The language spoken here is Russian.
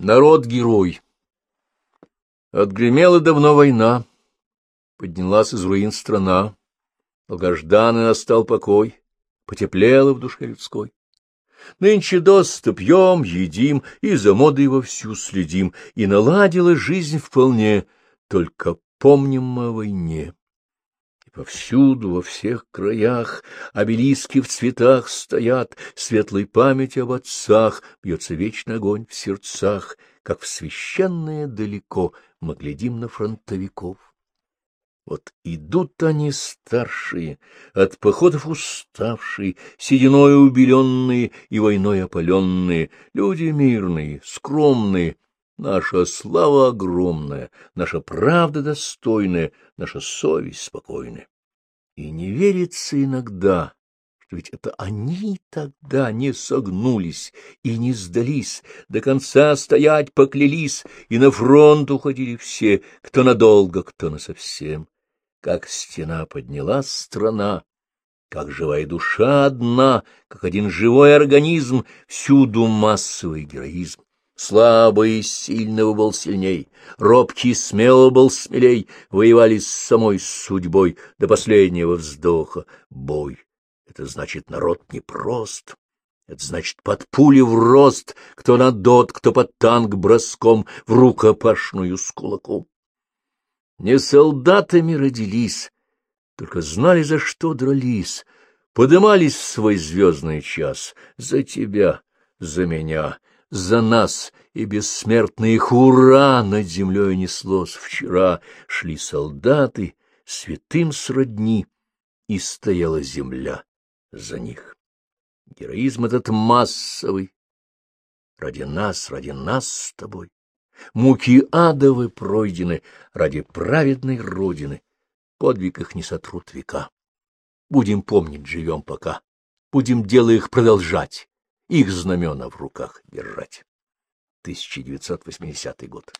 Народ-герой. Отгремела давно война, поднялась из руин страна, долгожданный настал покой, потеплело в душе людской. Нынче доста пьем, едим, и за модой вовсю следим, и наладила жизнь вполне, только помним о войне. Повсюду, во всех краях, обелиски в цветах стоят, светлой памяти об отцах, бьется вечный огонь в сердцах, как в священное далеко мы глядим на фронтовиков. Вот идут они старшие, от походов уставшие, сединой убеленные и войной опаленные, люди мирные, скромные, Наша слава огромная, наша правда достойная, наша совесть спокойная. И не верится иногда, что ведь это они тогда не согнулись и не сдались, до конца стоять поклялись, и на фронт уходили все, кто надолго, кто насовсем. Как стена поднялась страна, как живая душа одна, как один живой организм, всюду массовый героизм. Слабый сильного был сильней, робкий смелого был смелей, воевали с самой судьбой до последнего вздоха. Бой — это значит народ непрост. Это значит под пули в рост, кто на дот, кто под танк броском, в рукопашную с кулаком. Не солдатами родились, только знали, за что дрались, подымались в свой звездный час за тебя, за меня, за нас, и бессмертные хура над землей неслось вчера, шли солдаты, святым сродни, и стояла земля за них. Героизм этот массовый, ради нас, ради нас с тобой. Муки адовы пройдены ради праведной Родины, подвиг их не сотрут века. Будем помнить, живем пока, будем дело их продолжать их знамена в руках держать. 1980 год.